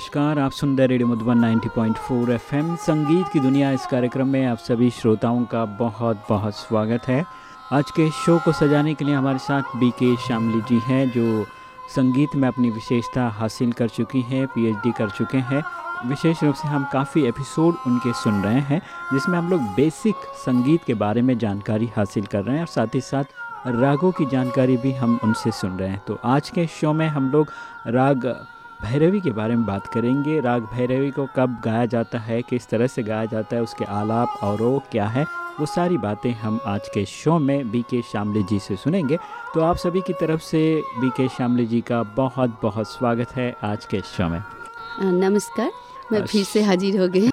नमस्कार, आप सुन रहे रेडियो मधुबन 90.4 एफएम। संगीत की दुनिया इस कार्यक्रम में आप सभी श्रोताओं का बहुत बहुत स्वागत है। आज के शो को सजाने के लिए हमारे साथ बी के शामली जी हैं, जो संगीत में अपनी विशेषता हासिल कर चुकी हैं पीएचडी कर चुके हैं। विशेष रूप से हम काफ़ी एपिसोड उनके सुन रहे हैं, जिसमें हम लोग बेसिक संगीत के बारे में जानकारी हासिल कर रहे हैं और साथ ही साथ रागों की जानकारी भी हम उनसे सुन रहे हैं। तो आज के शो में हम लोग राग भैरवी के बारे में बात करेंगे। राग भैरवी को कब गाया जाता है किस तरह से गाया जाता है उसके आलाप और वो क्या है वो सारी बातें हम आज के शो में बी के शामली जी से सुनेंगे। तो आप सभी की तरफ़ से बी के शामली जी का बहुत बहुत स्वागत है आज के शो में। नमस्कार। मैं फिर से हाजिर हो गई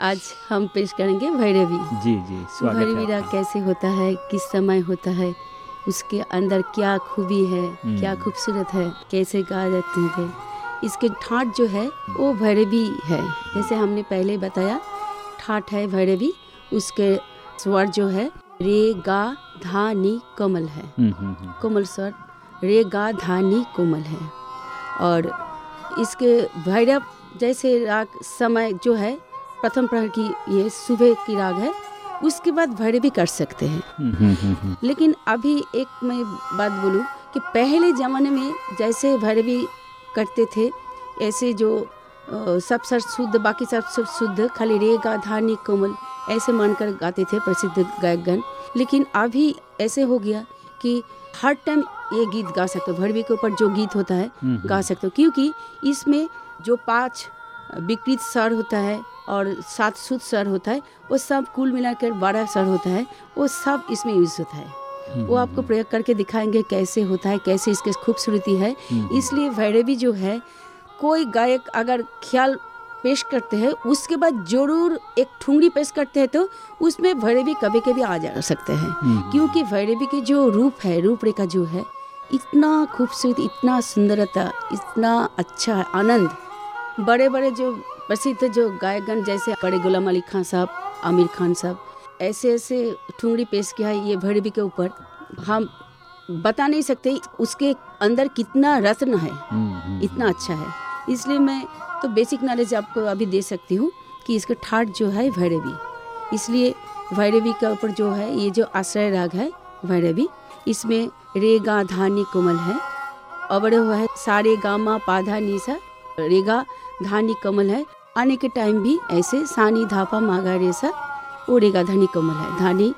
आज हम पेश करेंगे भैरवी। जी जी स्वागत भैरवी राग कैसे होता है किस समय होता है उसके अंदर क्या खूबी है क्या हम्म। खूबसूरत है कैसे गाए जाते थे इसके ठाट जो है वो भैरवी है जैसे हमने पहले बताया ठाट है भैरवी उसके स्वर जो है रे गा धा नी कोमल है हम्म, हम्म, हम्म। कोमल स्वर रे गा धा नी कोमल है और इसके भैरव जैसे राग समय जो है प्रथम प्रहर की ये सुबह की राग है उसके बाद भैरवी कर सकते हैं। लेकिन अभी एक मैं बात बोलूँ कि पहले ज़माने में जैसे भैरवी करते थे। ऐसे जो सब सर शुद्ध बाकी सब सब शुद्ध खाली रे गा धानी कोमल ऐसे मानकर गाते थे प्रसिद्ध गायकगण लेकिन अभी ऐसे हो गया कि हर टाइम ये गीत गा सकते हो भैरवी के ऊपर जो गीत होता है हम्म, गा सकते हो। क्योंकि इसमें जो पाँच विकृत स्वर होता है और सात शुद्ध स्वर होता है वो सब कुल मिलाकर बारह स्वर होता है वो सब इसमें यूज़ होता है। हम्म, वो आपको प्रयोग करके दिखाएँगे कैसे होता है कैसे इसकी खूबसूरती है। हम्म, इसलिए भैरवी जो है कोई गायक अगर ख्याल पेश करते हैं उसके बाद ज़रूर एक ठुंगरी पेश करते हैं तो उसमें भैरवी कभी कभी आ जा सकते हैं। हम्म, क्योंकि भैरवी की जो रूप है रूपरेखा जो है इतना खूबसूरत इतना सुंदरता इतना अच्छा है आनंद। बड़े बड़े जो प्रसिद्ध जो गायकगण जैसे बड़े गुलाम अली खान साहब आमिर खान साहब ऐसे ऐसे ठुंगड़ी पेश किया है ये भैरवी के ऊपर। हम बता नहीं सकते उसके अंदर कितना रत्न है। हम्म, हम्म, इतना अच्छा है। इसलिए मैं तो बेसिक नॉलेज आपको अभी दे सकती हूँ कि इसका ठाट जो है भैरवी। इसलिए भैरवी के ऊपर जो है ये जो आश्रय राग है भैरवी इसमें रेगा धानी कोमल है और हुआ है सारे गामा पाधा निशा रेगा धानी कमल है। आने के टाइम भी ऐसे सानी धापा मागा रेसा वो रेगा धानी कमल है। धानी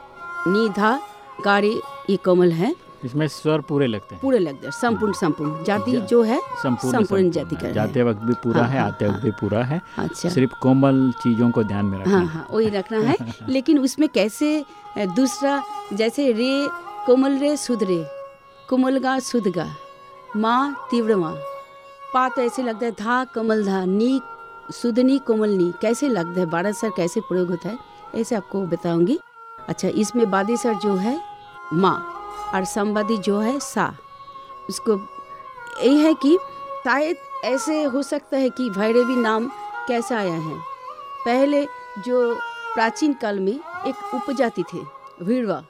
नी धा गारे ये कमल है। इसमें स्वर पूरे लगते हैं। पूरे लगते हैं। संपूर्ण संपूर्ण। जाति जा- जो है संपूर्ण जाति का जाते वक्त भी पूरा हाँ, है हाँ, आते वक्त भी पूरा है। अच्छा। सिर्फ़ कोमल चीज़ों को ध्यान में रखना हाँ हाँ। वही रखना है। लेकिन उसमें कैसे दूसरा जैसे रे कोमल रे सुध रे। कोमल गा सुध गा। माँ तीव्र माँ। पा तो ऐसे लगता है धा कमल धा नी सुधनी कोमल नी। कैसे लगता है? बारह सर कैसे प्रयोग होता है? ऐसे आपको बताऊँगी। अच्छा इसमें बादी सर जो है माँ और संबंधी जो है सा, उसको यही है कि शायद ऐसे हो सकता है कि भैरवी नाम कैसा आया है। पहले जो प्राचीन काल में एक उपजाति थे भीड़वा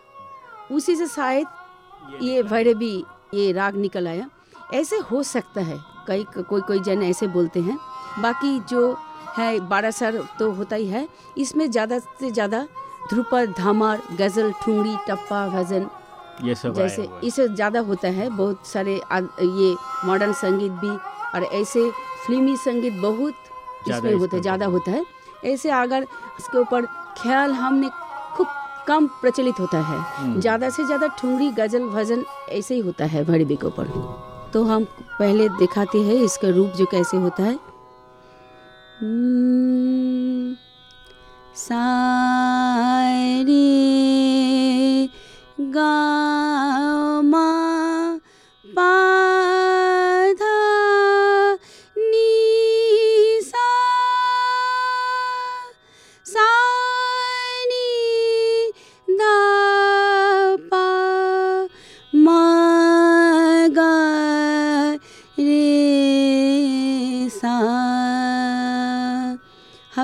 उसी से शायद ये भैरवी, ये राग निकल आया। ऐसे हो सकता है, कई, कोई कोई जन ऐसे बोलते हैं। बाकी जो है बारह सर तो होता ही है, इसमें ज़्यादा से ज़्यादा ध्रुपद धामार गज़ल ठुंगड़ी टप्पा भजन ये सब जैसे इसे ज़्यादा होता है। बहुत सारे ये मॉडर्न संगीत भी और ऐसे फिल्मी संगीत बहुत ज़्यादा इसमें होता है ज़्यादा होता है। ऐसे अगर इसके ऊपर ख्याल हमने खूब कम प्रचलित होता है। हम्म। ज़्यादा से ज़्यादा ठुंगड़ी गज़ल भजन ऐसे ही होता है भैरवी के ऊपर। तो हम पहले दिखाते हैं इसका रूप जो कैसे होता है। हम्म, सा रे गा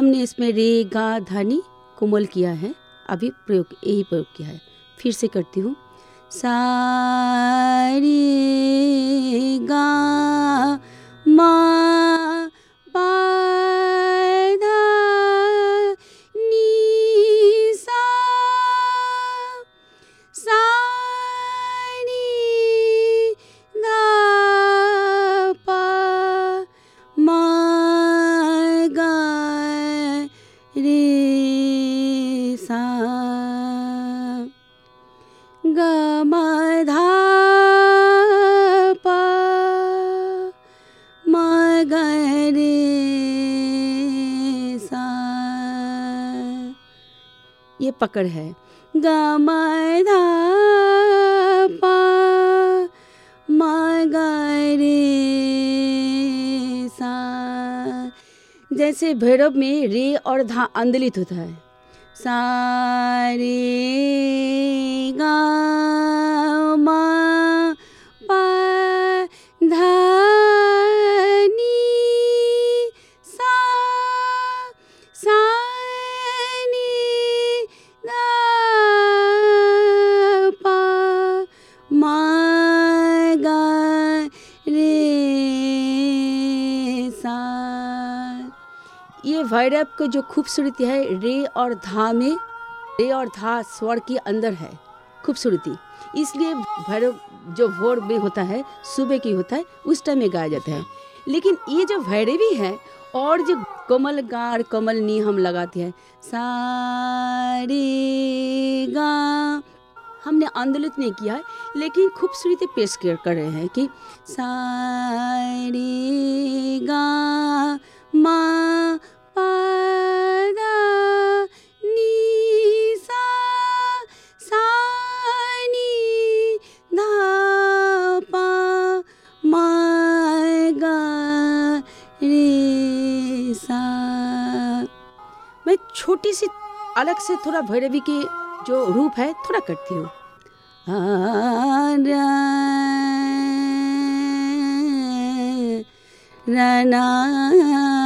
हमने इसमें रे, गा धानी कोमल किया है। अभी प्रयोग यही प्रयोग किया है। फिर से करती हूँ। सा, रे, गा, मा पकड़ है। ग म पा रे सा। जैसे भैरव में रे और धा आंदोलित होता है। सा रे को जो खूबसूरती है, रे और धा में, रे और धा स्वर के अंदर है, खूबसूरती। इसलिए भैरव जो भोर में होता है, सुबह की होता है, उस टाइम में गाया जाता है। लेकिन ये जो भैरवी है, और जो कमल गार, कमल नी हम लगाते हैं, सारे गा, हमने आंदोलित नहीं किया है, लेकिन खूबसूरती पेश कर रहे हैं कि सारे गा, मा मा छोटी सी अलग से थोड़ा भैरवी की जो रूप है थोड़ा करती हूँ। आ,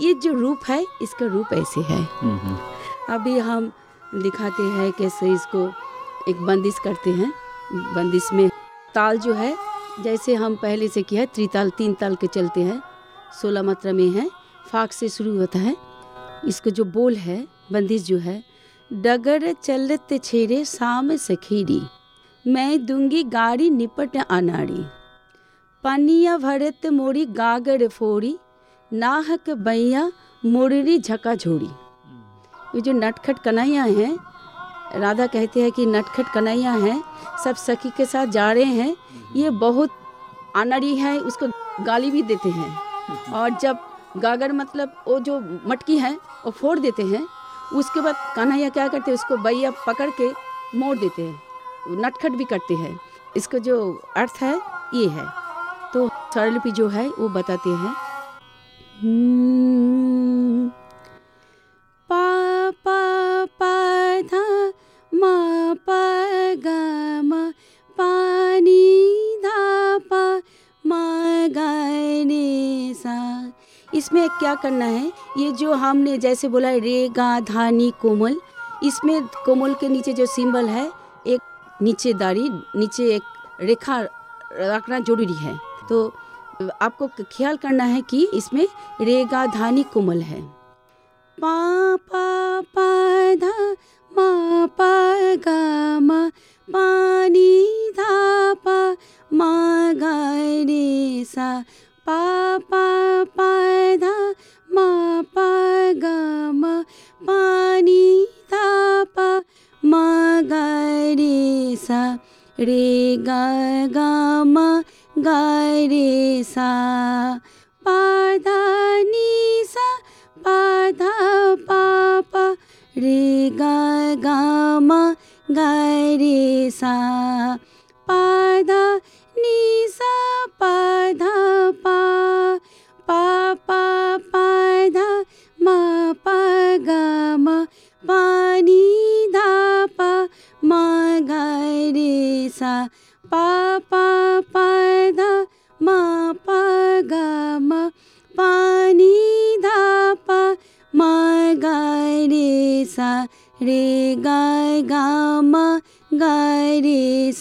ये जो रूप है इसका रूप ऐसे है। अभी हम दिखाते हैं कैसे इसको एक बंदिश करते हैं। बंदिश में ताल जो है जैसे हम पहले से किया है त्रिताल तीन ताल के चलते हैं। सोलह मात्रा में है फाक से शुरू होता है। इसको जो बोल है बंदिश जो है डगर चलत छेरे शाम सखीरी मैं दूँगी गाड़ी निपट अनाड़ी। पनिया भरत मोरी गागर फोड़ी नाहक बैया मुररी झका झोड़ी ये जो नटखट कन्हैया हैं, राधा कहते हैं कि नटखट कन्हैया हैं, सब सखी के साथ जा रहे हैं, ये बहुत अनड़ी है, उसको गाली भी देते हैं। और जब गागर मतलब वो जो मटकी है, वो फोड़ देते हैं, उसके बाद कन्हैया क्या करते हैं, उसको बैया पकड़ के मोड़ देते हैं, नटखट भी करते हैं। इसका जो अर्थ है, ये है। स्वरलिपि जो है, वो बताते हैं। पा पा पा धा मा पा गा मा पानी धा पा मा गा सा। इसमें क्या करना है? ये जो हमने जैसे बोला रे गा धा नी कोमल। इसमें कोमल के नीचे जो सिंबल है, एक नीचे दाढ़ी, नीचे एक रेखा रखना ज़रूरी है। तो आपको ख्याल करना है कि इसमें रेगा धानी कोमल है। पा पा पा, धा, मा, पा, गा, मा पानी धा, पा, मा, गा, रे, सा, पा पा पा, धा, मा, पा, गा, मा पानी धा, पा, मा, गा, रे, सा, रे, गा गा, मा गरे सा पाधा निसा पाधा पापा रे गा गामा गरे सा गाय रे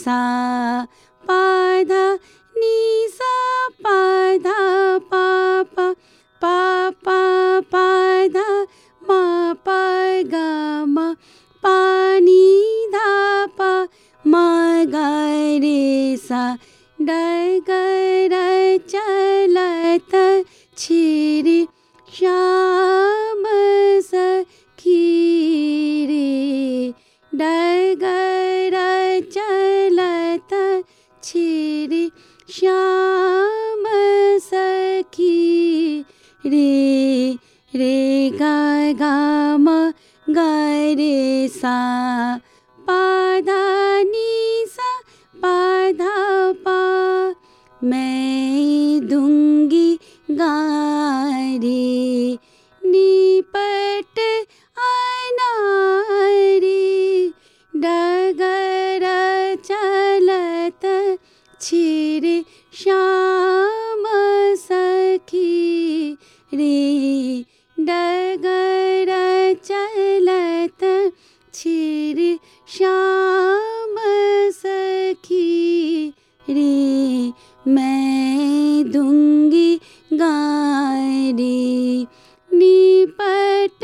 मैं दूँगी गारी निपट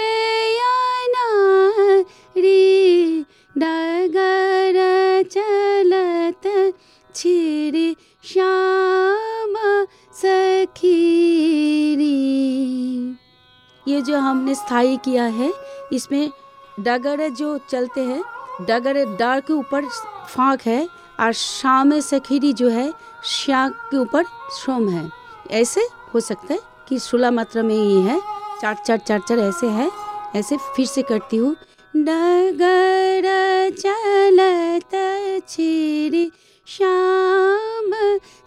रे डगर चलत छिर श्याम सखी रे ये जो हमने स्थायी किया है, इसमें डगर जो चलते हैं, डगर डार के ऊपर फांक है, और शाम सखीरी जो है श्या के ऊपर श्रोम है। ऐसे हो सकता है कि सोलह मात्रा में ये है चार चार चार चार ऐसे है। ऐसे फिर से करती हूँ। डगर चलत छिरी श्याम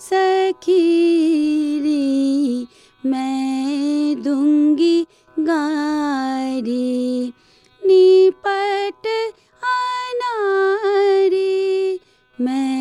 सखीरी, मैं दूँगी गारी, निपट अनारी, मैं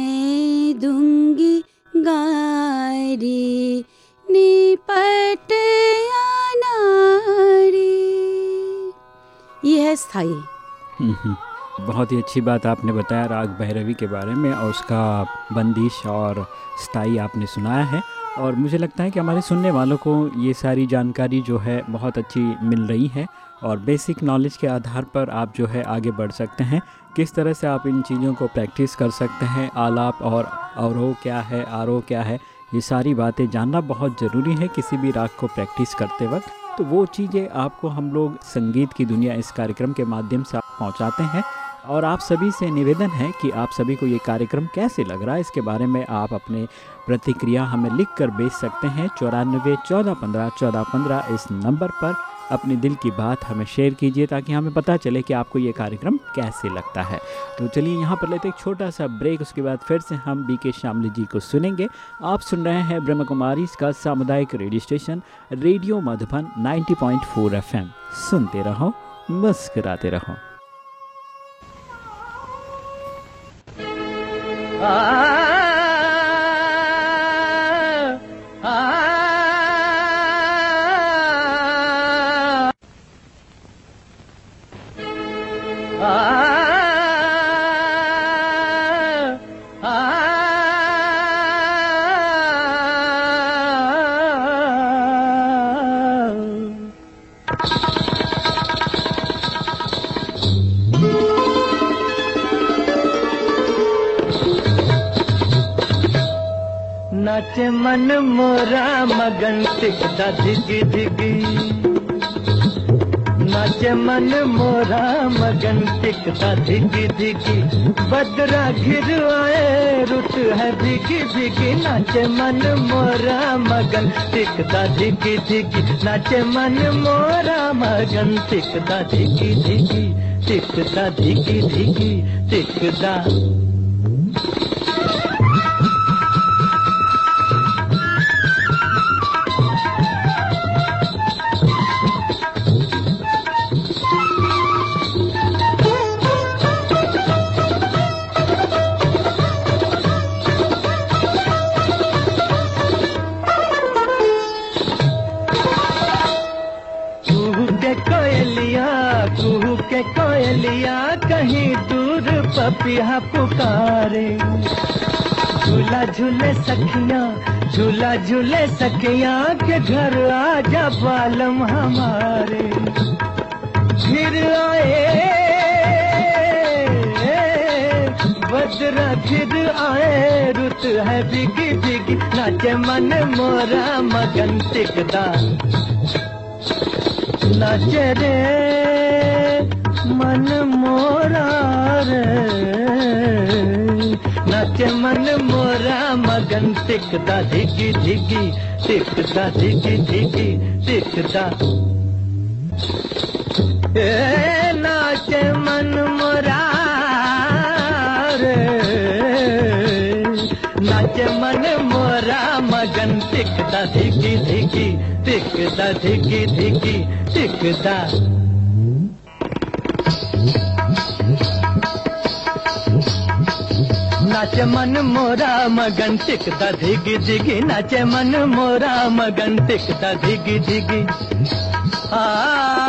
अनारी ये। बहुत ही अच्छी बात आपने बताया राग भैरवी के बारे में और उसका बंदिश और स्थायी आपने सुनाया है और मुझे लगता है कि हमारे सुनने वालों को ये सारी जानकारी जो है बहुत अच्छी मिल रही है और बेसिक नॉलेज के आधार पर आप जो है आगे बढ़ सकते हैं। किस तरह से आप इन चीज़ों को प्रैक्टिस कर सकते हैं, आलाप और अवरोह क्या है आरोह क्या है, ये सारी बातें जानना बहुत ज़रूरी है किसी भी राग को प्रैक्टिस करते वक्त। तो वो चीज़ें आपको हम लोग संगीत की दुनिया इस कार्यक्रम के माध्यम से पहुँचाते हैं। और आप सभी से निवेदन है कि आप सभी को ये कार्यक्रम कैसे लग रहा है, इसके बारे में आप अपने प्रतिक्रिया हमें लिख कर भेज सकते हैं। चौरानबे चौदह पंद्रह चौदह पंद्रह इस नंबर पर। अपने दिल की बात हमें शेयर कीजिए ताकि हमें पता चले कि आपको ये कार्यक्रम कैसे लगता है। तो चलिए यहाँ पर लेते एक छोटा सा ब्रेक, उसके बाद फिर से हम बी के श्यामली जी को सुनेंगे। आप सुन रहे हैं ब्रह्म कुमारी का सामुदायिक radio station, radio Madhuban 90.4 FM सुनते रहो, मुस्कुराते रहो। नाचे मन मोरा मगन टिकता धिगी धिगी नाचे मन मोरा मगन टिकता धिगी धिगी बदरा घिर आए रुत है भिगी भिगी नाचे मन मोरा मगन टिकता धिगी धिगी नाचे मन मोरा मगन टिकता धिगी धिगी टिकता धिगी धिगी टिकता पपिया पुकारे। झूला झूले सखिया, झूला झूले सखिया के घर आजा बालम हमारे। फिर आए, बदरा फिर आए, रुत है बिगी बिगी, नाचे मन मोरा मगन टिकदा नाचे रे मन मोरा रे। नाचे मन मोरा, मगन धिगी धिगी टिकदा धिगी धिगी टिकदा ए, नाचे मन मोरा रे। नाचे मन मोरा, मगन टिकदा धिगी धिगी टिकदा धिगी धिगी टिकदा नाचे मन मोरा, मगन टिकदा धिगी जिगी नाचे मन मोरा, मगन टिकदा धिगी आ आ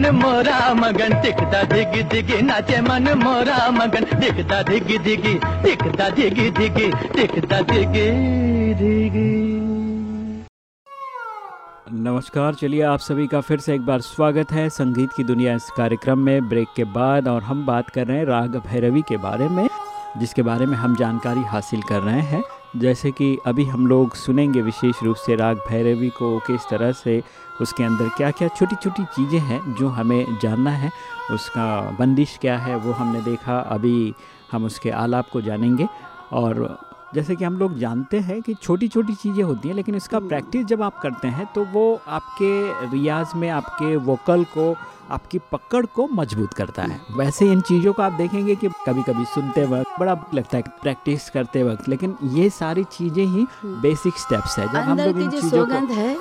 मन मोरा मगन टिकदा दिगी दिगी, नाचे मन मोरा मगन टिकदा दिगी दिगी टिकदा दिगी दिगी टिकदा दिगी दिगी। नमस्कार, चलिए आप सभी का फिर से एक बार स्वागत है संगीत की दुनिया इस कार्यक्रम में, ब्रेक के बाद, और हम बात कर रहे हैं राग भैरवी के बारे में, जिसके बारे में हम जानकारी हासिल कर रहे हैं। जैसे कि अभी हम लोग सुनेंगे विशेष रूप से राग भैरवी को किस तरह से उसके अंदर क्या क्या छोटी छोटी चीज़ें हैं जो हमें जानना है, उसका बंदिश क्या है वो हमने देखा, अभी हम उसके आलाप को जानेंगे और जैसे कि हम लोग जानते हैं कि छोटी छोटी चीज़ें होती हैं लेकिन इसका प्रैक्टिस जब आप करते हैं तो वो आपके रियाज में आपके वोकल को आपकी पकड़ को मज़बूत करता है। वैसे इन चीज़ों को आप देखेंगे कि कभी कभी सुनते वक्त बड़ा लगता है प्रैक्टिस करते वक्त लेकिन ये सारी चीज़ें ही बेसिक स्टेप्स है। जब हम लोग इन चीज़ों सौगंध है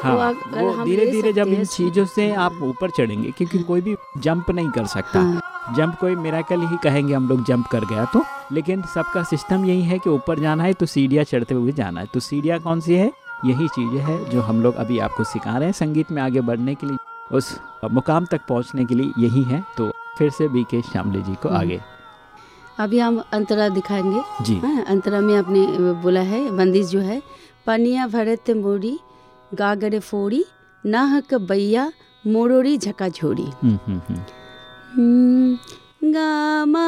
वो धीरे धीरे जब इन चीज़ों से आप ऊपर चढ़ेंगे क्योंकि कोई भी जंप नहीं कर सकता। जंप कोई मेराकल ही कहेंगे हम लोग जंप कर गया तो। लेकिन सबका सिस्टम यही है कि ऊपर जाना है तो सीढ़ियाँ चढ़ते हुए जाना है। तो सीढ़ियाँ कौन सी है? यही चीज़ें हैं जो हम लोग अभी आपको सिखा रहे हैं संगीत में आगे बढ़ने के लिए। उस मुकाम तक पहुँचने के लिए यही है। तो फिर से बी के श्यामली जी को हम्म। आगे। अभी हम अंतरा दिखाएँगे। जी। हाँ, अंतरा में आपने बोला है बंदिश जो है पनिया भरत मोड़ी गागर फोड़ी नाहक बैया मोड़ोड़ी झका गा मा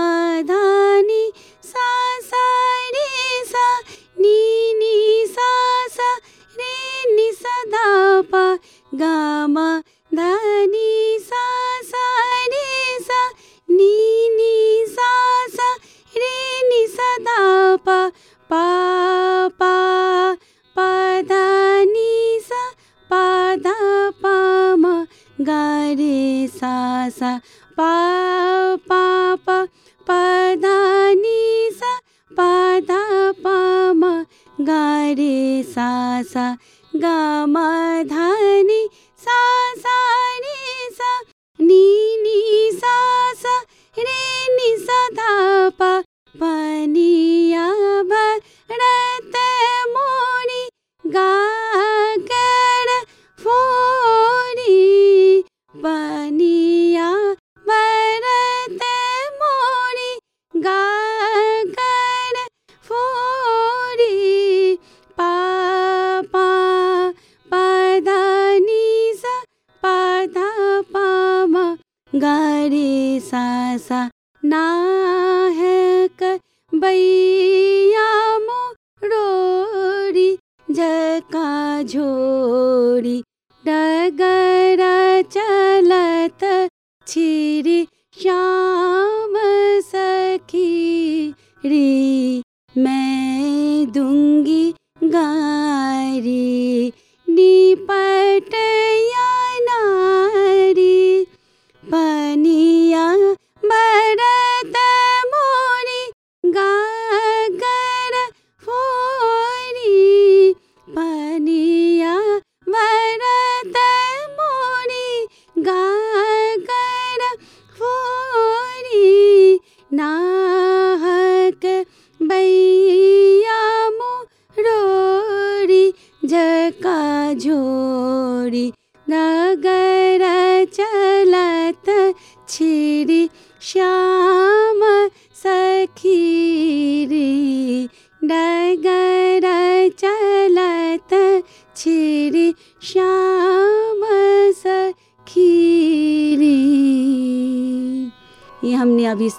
सा सा रे सा, नी नी सा सा रे नि सा धा पा। गा मा धानी सा सा रे सा, नी नी सा सा रे नि सा धा पा। पा पा पा धा सा, पा धा पा मा। गा रे सा सा पा पा पा नी सा पा धा पा मा गा रे सा सा गा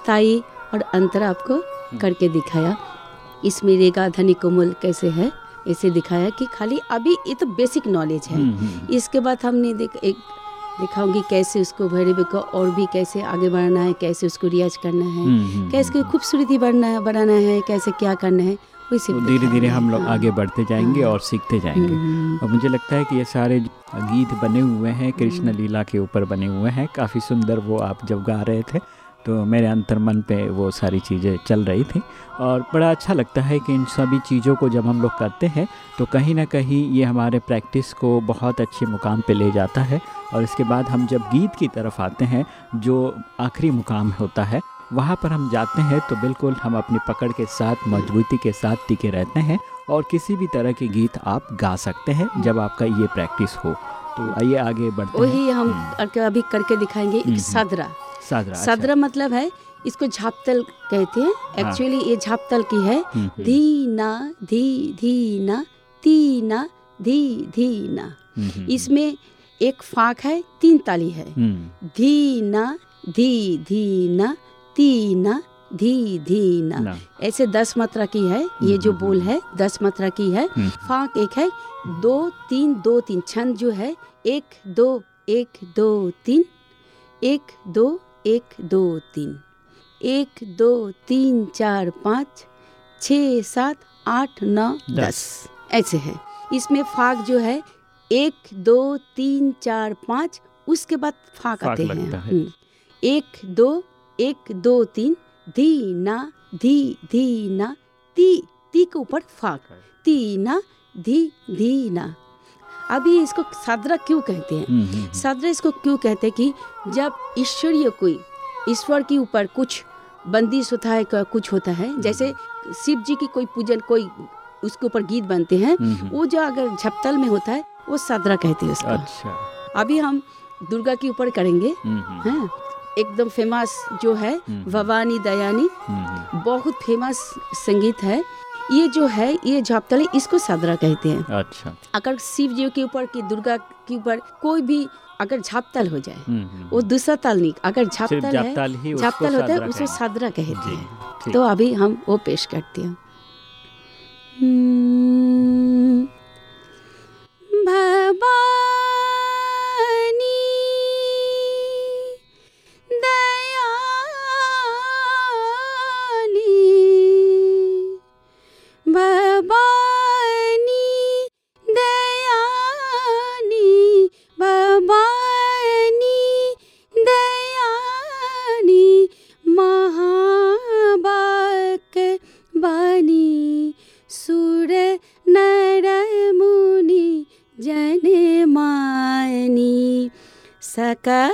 स्थायी और अंतर आपको करके दिखाया। इसमें रेगा धनी कोमल कैसे है ऐसे दिखाया कि खाली अभी ये तो बेसिक नॉलेज है। हम्म, हम्म, इसके बाद हमने देख एक दिखाऊँगी कैसे उसको भैरवी को और भी कैसे आगे बढ़ाना है कैसे उसको रियाज करना है हम्म, हम्म, कैसे उसकी खूबसूरती बढ़ना है बढ़ाना है कैसे क्या करना है तो धीरे धीरे हम लोग हाँ। आगे बढ़ते जाएँगे हाँ। और सीखते जाएँगे। हम्म, और मुझे लगता है कि ये सारे गीत बने हुए हैं कृष्ण हम्म। लीला के ऊपर बने हुए हैं। काफ़ी सुंदर वो आप जब गा रहे थे तो मेरे अंतर्मन पे वो सारी चीज़ें चल रही थी। और बड़ा अच्छा लगता है कि इन सभी चीज़ों को जब हम लोग करते हैं तो कहीं ना कहीं ये हमारे प्रैक्टिस को बहुत अच्छे मुकाम पे ले जाता है। और इसके बाद हम जब गीत की तरफ़ आते हैं जो आखिरी मुकाम होता है वहाँ पर हम जाते हैं तो बिल्कुल हम अपनी पकड़ के साथ मजबूती के साथ टिके रहते हैं। और किसी भी तरह के गीत आप गा सकते हैं जब आपका ये प्रैक्टिस हो। तो आइए आगे बढ़ते हैं। वही हम हम्म। अभी करके दिखाएँगे हम्म, एक सादरा सादरा अच्छा। मतलब है इसको झापतल कहते हैं। एक्चुअली ये झापतल की है। हम्म, हम्म, धी ना धी धी ना ती ना धी धी ना हम्म, इसमें एक फाक है तीन ताली है। हम्म, धी ना धी धी ना ती ना धी धी ना। ना, ऐसे दस मात्रा की है ये जो बोल है दस मात्रा की है। फाक एक है दो तीन दो तीन। छंद जो है एक दो एक दो तीन एक दो एक दो तीन। एक दो तीन चार पाँच। छ सात आठ नौ दस। ऐसे है। इसमें फाक जो है एक दो तीन चार पाँच उसके बाद फाक फाक आते हैं। है। हम्म। एक दो एक दो तीन धी ना धी धी ना ती ती के ऊपर फाक ती ना धी धी ना। अभी इसको सादरा क्यों कहते हैं? हम्म, हम्म, सादरा इसको क्यों कहते हैं कि जब ईश्वरीय कोई ईश्वर के ऊपर कुछ बंदिश होता है कुछ होता है जैसे शिव जी की कोई पूजन कोई उसके ऊपर गीत बनते हैं हम्म, हम्म, वो जो अगर झपतल में होता है वो सादरा कहते हैं उसका। अच्छा। अभी हम दुर्गा के ऊपर करेंगे। हम्म, हम्म, हैं एकदम फ़ेमस जो है हम्म। भवानी दयानी हम्म, हम्म, बहुत फ़ेमस संगीत है। ये जो है ये झापतली इसको सादरा कहते हैं। अच्छा। अगर शिव जी के ऊपर की दुर्गा के ऊपर कोई भी अगर झापतल हो जाए हम्म, हम्म, वो दूसरा ताल नहीं अगर झापतल है झापतल होता है उसको। सादरा कहते जी, हैं। तो अभी हम वो पेश करते हैं। हम्म, cớ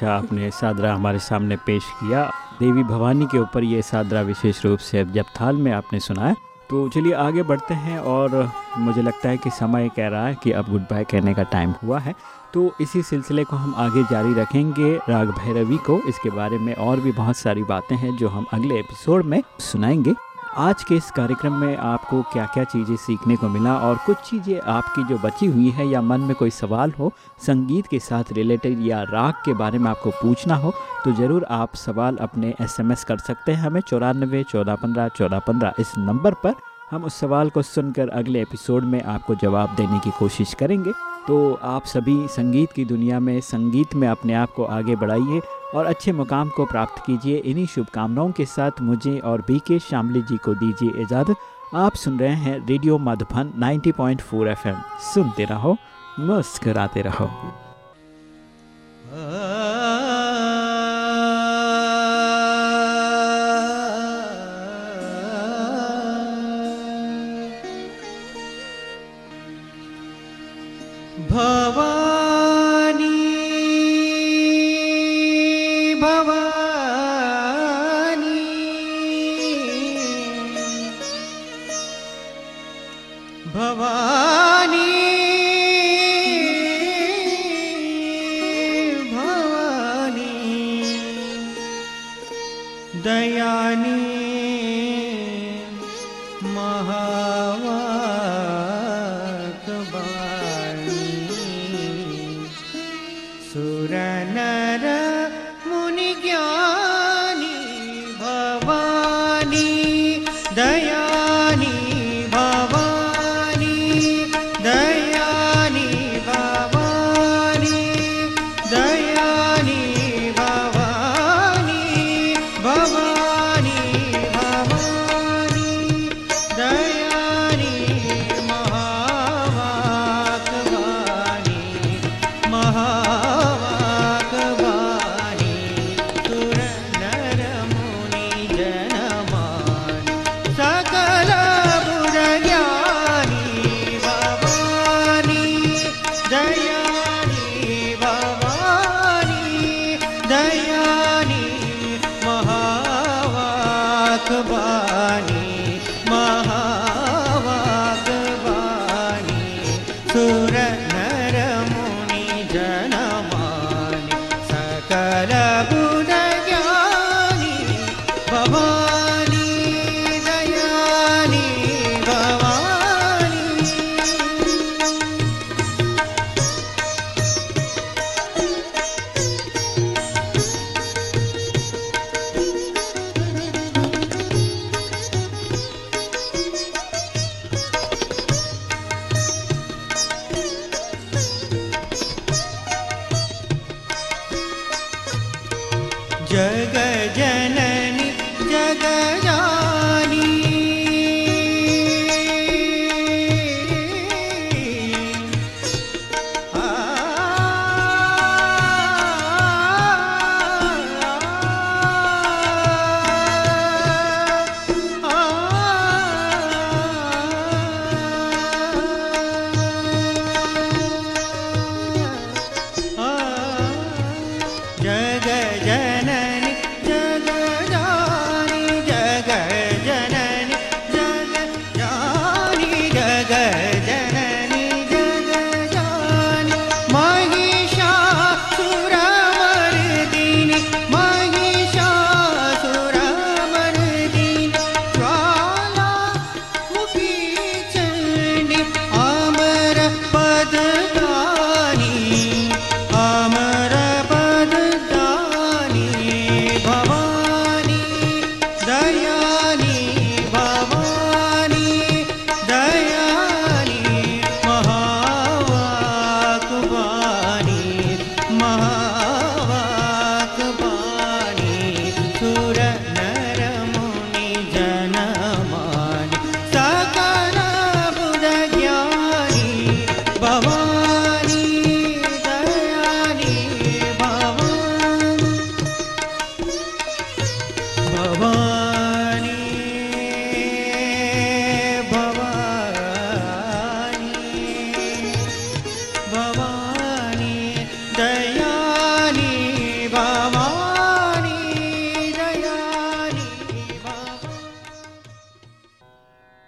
अच्छा आपने सादरा हमारे सामने पेश किया। देवी भवानी के ऊपर ये सादरा विशेष रूप से जब थाल में आपने सुनाया तो चलिए आगे बढ़ते हैं और मुझे लगता है कि समय कह रहा है कि अब गुड बाय कहने का टाइम हुआ है। तो इसी सिलसिले को हम आगे जारी रखेंगे राग भैरवी को। इसके बारे में और भी बहुत सारी बातें हैं जो हम अगले एपिसोड में सुनाएँगे। आज के इस कार्यक्रम में आपको क्या क्या चीज़ें सीखने को मिला और कुछ चीज़ें आपकी जो बची हुई हैं या मन में कोई सवाल हो, संगीत के साथ रिलेटेड या राग के बारे में आपको पूछना हो तो ज़रूर आप सवाल अपने एसएमएस कर सकते हैं हमें चौरानबे चौदह पंद्रह चौदह पंद्रह इस नंबर पर। हम उस सवाल को सुनकर अगले एपिसोड में आपको जवाब देने की कोशिश करेंगे। तो आप सभी संगीत की दुनिया में, संगीत में अपने आप को आगे बढ़ाइए और अच्छे मुकाम को प्राप्त कीजिए। इन्हीं शुभकामनाओं के साथ मुझे और बी के शामली जी को दीजिए इजाज़त। आप सुन रहे हैं रेडियो मधुबन 90.4 एफएम सुनते रहो, मुस्कराते रहो। भवानी